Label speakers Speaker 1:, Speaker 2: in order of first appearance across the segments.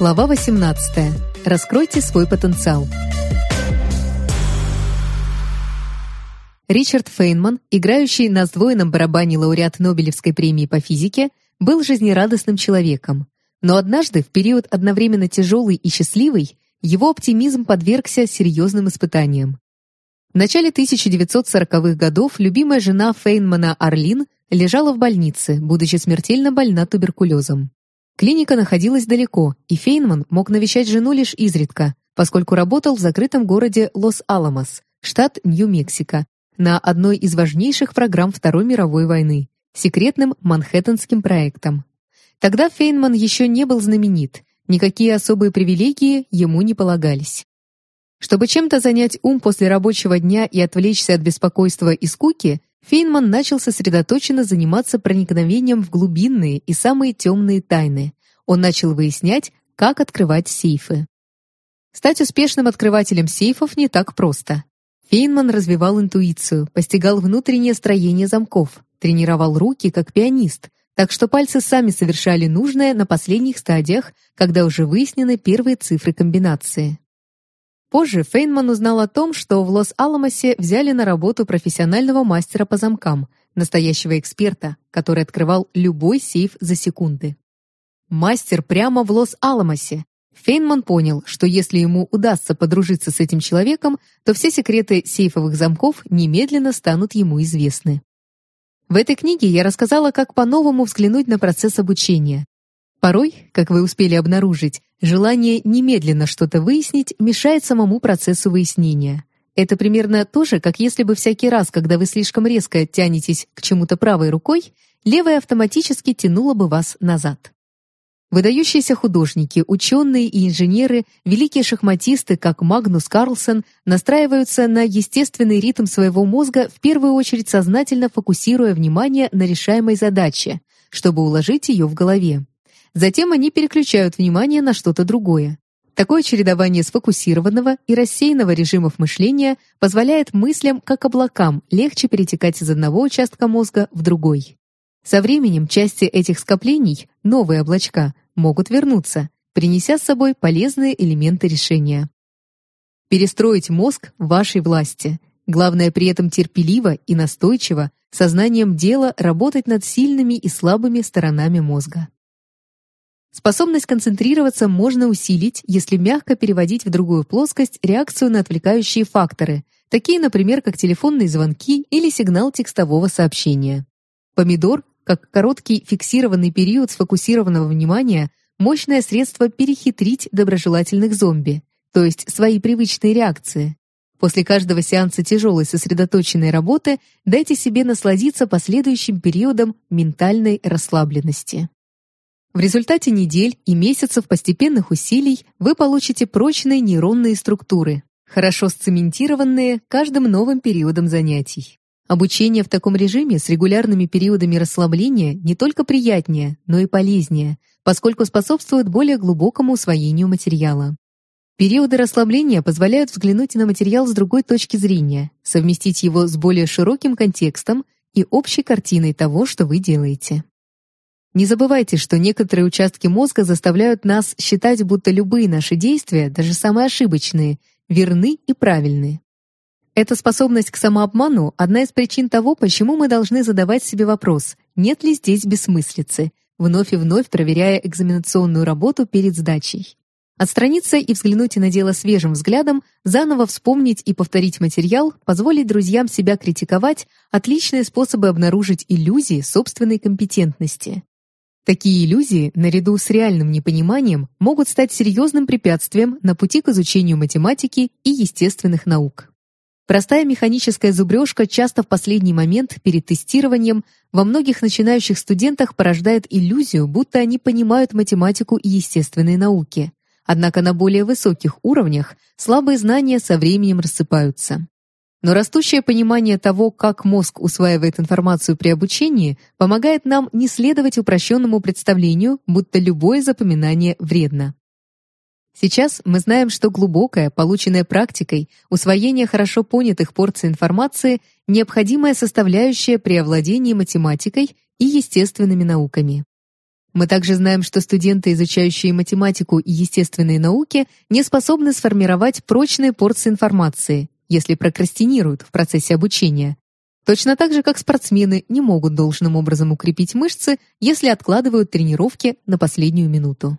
Speaker 1: Глава 18. Раскройте свой потенциал. Ричард Фейнман, играющий на сдвоенном барабане лауреат Нобелевской премии по физике, был жизнерадостным человеком. Но однажды, в период одновременно тяжелый и счастливый, его оптимизм подвергся серьезным испытаниям. В начале 1940-х годов любимая жена Фейнмана Арлин лежала в больнице, будучи смертельно больна туберкулезом. Клиника находилась далеко, и Фейнман мог навещать жену лишь изредка, поскольку работал в закрытом городе Лос-Аламос, штат Нью-Мексико, на одной из важнейших программ Второй мировой войны — секретным Манхэттенским проектом. Тогда Фейнман еще не был знаменит, никакие особые привилегии ему не полагались. Чтобы чем-то занять ум после рабочего дня и отвлечься от беспокойства и скуки, Фейнман начал сосредоточенно заниматься проникновением в глубинные и самые темные тайны. Он начал выяснять, как открывать сейфы. Стать успешным открывателем сейфов не так просто. Фейнман развивал интуицию, постигал внутреннее строение замков, тренировал руки как пианист, так что пальцы сами совершали нужное на последних стадиях, когда уже выяснены первые цифры комбинации. Позже Фейнман узнал о том, что в Лос-Аламосе взяли на работу профессионального мастера по замкам, настоящего эксперта, который открывал любой сейф за секунды. Мастер прямо в Лос-Аламосе. Фейнман понял, что если ему удастся подружиться с этим человеком, то все секреты сейфовых замков немедленно станут ему известны. В этой книге я рассказала, как по-новому взглянуть на процесс обучения, Порой, как вы успели обнаружить, желание немедленно что-то выяснить мешает самому процессу выяснения. Это примерно то же, как если бы всякий раз, когда вы слишком резко тянетесь к чему-то правой рукой, левая автоматически тянула бы вас назад. Выдающиеся художники, ученые и инженеры, великие шахматисты, как Магнус Карлсон, настраиваются на естественный ритм своего мозга, в первую очередь сознательно фокусируя внимание на решаемой задаче, чтобы уложить ее в голове. Затем они переключают внимание на что-то другое. Такое чередование сфокусированного и рассеянного режимов мышления позволяет мыслям, как облакам, легче перетекать из одного участка мозга в другой. Со временем части этих скоплений, новые облачка, могут вернуться, принеся с собой полезные элементы решения. Перестроить мозг вашей власти. Главное при этом терпеливо и настойчиво, сознанием дела работать над сильными и слабыми сторонами мозга. Способность концентрироваться можно усилить, если мягко переводить в другую плоскость реакцию на отвлекающие факторы, такие, например, как телефонные звонки или сигнал текстового сообщения. Помидор, как короткий фиксированный период сфокусированного внимания, мощное средство перехитрить доброжелательных зомби, то есть свои привычные реакции. После каждого сеанса тяжелой сосредоточенной работы дайте себе насладиться последующим периодом ментальной расслабленности. В результате недель и месяцев постепенных усилий вы получите прочные нейронные структуры, хорошо сцементированные каждым новым периодом занятий. Обучение в таком режиме с регулярными периодами расслабления не только приятнее, но и полезнее, поскольку способствует более глубокому усвоению материала. Периоды расслабления позволяют взглянуть на материал с другой точки зрения, совместить его с более широким контекстом и общей картиной того, что вы делаете. Не забывайте, что некоторые участки мозга заставляют нас считать, будто любые наши действия, даже самые ошибочные, верны и правильны. Эта способность к самообману – одна из причин того, почему мы должны задавать себе вопрос, нет ли здесь бессмыслицы, вновь и вновь проверяя экзаменационную работу перед сдачей. Отстраниться и взглянуть на дело свежим взглядом, заново вспомнить и повторить материал, позволить друзьям себя критиковать – отличные способы обнаружить иллюзии собственной компетентности. Такие иллюзии, наряду с реальным непониманием, могут стать серьезным препятствием на пути к изучению математики и естественных наук. Простая механическая зубрежка часто в последний момент перед тестированием во многих начинающих студентах порождает иллюзию, будто они понимают математику и естественные науки. Однако на более высоких уровнях слабые знания со временем рассыпаются. Но растущее понимание того, как мозг усваивает информацию при обучении, помогает нам не следовать упрощенному представлению, будто любое запоминание вредно. Сейчас мы знаем, что глубокое, полученное практикой, усвоение хорошо понятых порций информации – необходимая составляющая при овладении математикой и естественными науками. Мы также знаем, что студенты, изучающие математику и естественные науки, не способны сформировать прочные порции информации, если прокрастинируют в процессе обучения. Точно так же, как спортсмены не могут должным образом укрепить мышцы, если откладывают тренировки на последнюю минуту.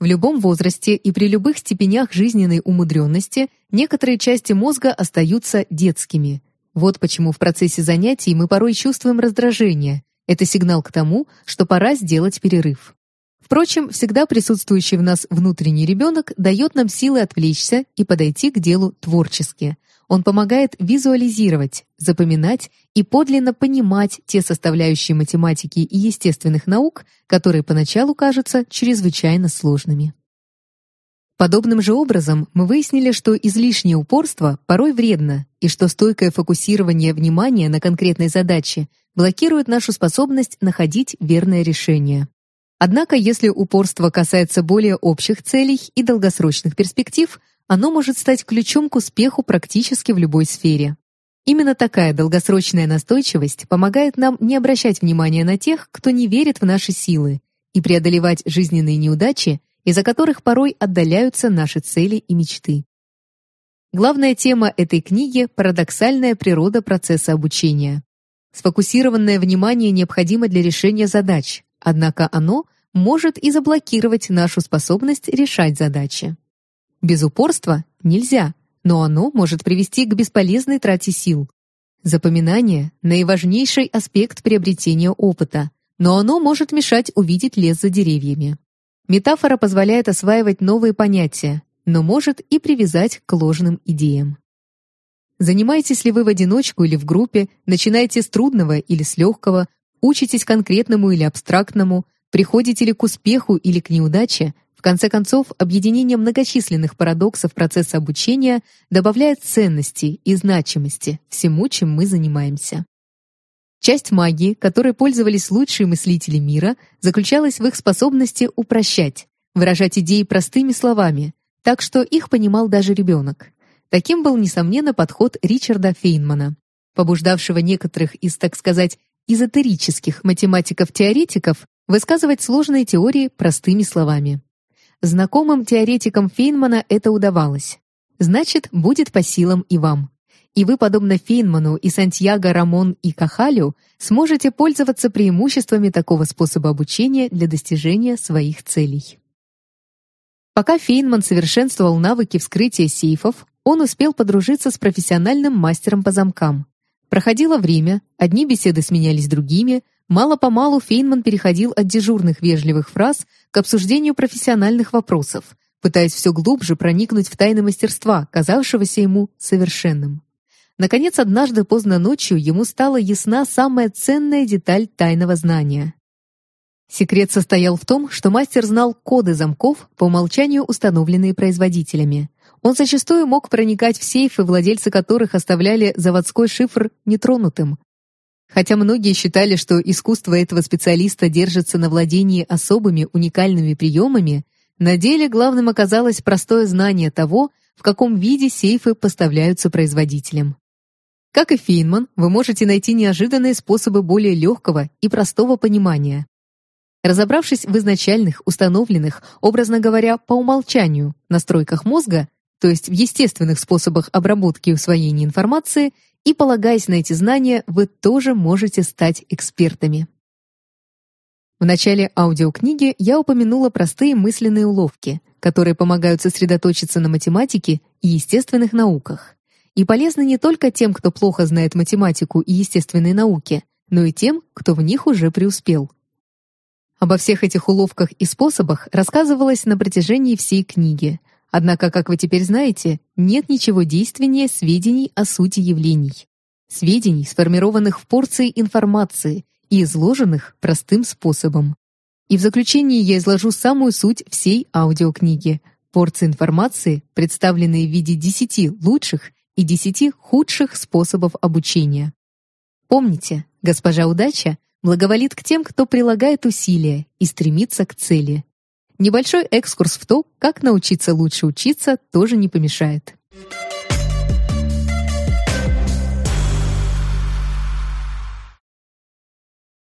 Speaker 1: В любом возрасте и при любых степенях жизненной умудренности некоторые части мозга остаются детскими. Вот почему в процессе занятий мы порой чувствуем раздражение. Это сигнал к тому, что пора сделать перерыв. Впрочем, всегда присутствующий в нас внутренний ребенок дает нам силы отвлечься и подойти к делу творчески. Он помогает визуализировать, запоминать и подлинно понимать те составляющие математики и естественных наук, которые поначалу кажутся чрезвычайно сложными. Подобным же образом мы выяснили, что излишнее упорство порой вредно, и что стойкое фокусирование внимания на конкретной задаче блокирует нашу способность находить верное решение. Однако, если упорство касается более общих целей и долгосрочных перспектив, оно может стать ключом к успеху практически в любой сфере. Именно такая долгосрочная настойчивость помогает нам не обращать внимания на тех, кто не верит в наши силы, и преодолевать жизненные неудачи, из-за которых порой отдаляются наши цели и мечты. Главная тема этой книги — парадоксальная природа процесса обучения. Сфокусированное внимание необходимо для решения задач, однако оно может и заблокировать нашу способность решать задачи. Без упорства нельзя, но оно может привести к бесполезной трате сил. Запоминание — наиважнейший аспект приобретения опыта, но оно может мешать увидеть лес за деревьями. Метафора позволяет осваивать новые понятия, но может и привязать к ложным идеям. Занимаетесь ли вы в одиночку или в группе, начинаете с трудного или с легкого, учитесь конкретному или абстрактному, приходите ли к успеху или к неудаче, конце концов, объединение многочисленных парадоксов процесса обучения добавляет ценности и значимости всему, чем мы занимаемся. Часть магии, которой пользовались лучшие мыслители мира, заключалась в их способности упрощать, выражать идеи простыми словами, так что их понимал даже ребенок. Таким был, несомненно, подход Ричарда Фейнмана, побуждавшего некоторых из, так сказать, эзотерических математиков-теоретиков высказывать сложные теории простыми словами. Знакомым теоретикам Фейнмана это удавалось. Значит, будет по силам и вам. И вы, подобно Фейнману и Сантьяго Рамон и Кахалю, сможете пользоваться преимуществами такого способа обучения для достижения своих целей. Пока Фейнман совершенствовал навыки вскрытия сейфов, он успел подружиться с профессиональным мастером по замкам. Проходило время, одни беседы сменялись другими, мало-помалу Фейнман переходил от дежурных вежливых фраз к обсуждению профессиональных вопросов, пытаясь все глубже проникнуть в тайны мастерства, казавшегося ему совершенным. Наконец, однажды поздно ночью ему стала ясна самая ценная деталь тайного знания. Секрет состоял в том, что мастер знал коды замков, по умолчанию установленные производителями. Он зачастую мог проникать в сейфы, владельцы которых оставляли заводской шифр нетронутым. Хотя многие считали, что искусство этого специалиста держится на владении особыми уникальными приемами, на деле главным оказалось простое знание того, в каком виде сейфы поставляются производителям. Как и Фейнман, вы можете найти неожиданные способы более легкого и простого понимания. Разобравшись в изначальных, установленных, образно говоря, по умолчанию, настройках мозга, то есть в естественных способах обработки и усвоения информации, и полагаясь на эти знания, вы тоже можете стать экспертами. В начале аудиокниги я упомянула простые мысленные уловки, которые помогают сосредоточиться на математике и естественных науках. И полезны не только тем, кто плохо знает математику и естественные науки, но и тем, кто в них уже преуспел. Обо всех этих уловках и способах рассказывалось на протяжении всей книги — Однако, как вы теперь знаете, нет ничего действеннее сведений о сути явлений. Сведений, сформированных в порции информации и изложенных простым способом. И в заключении я изложу самую суть всей аудиокниги. Порции информации, представленные в виде 10 лучших и 10 худших способов обучения. Помните, госпожа удача благоволит к тем, кто прилагает усилия и стремится к цели. Небольшой экскурс в то, как научиться лучше учиться, тоже не помешает. Thank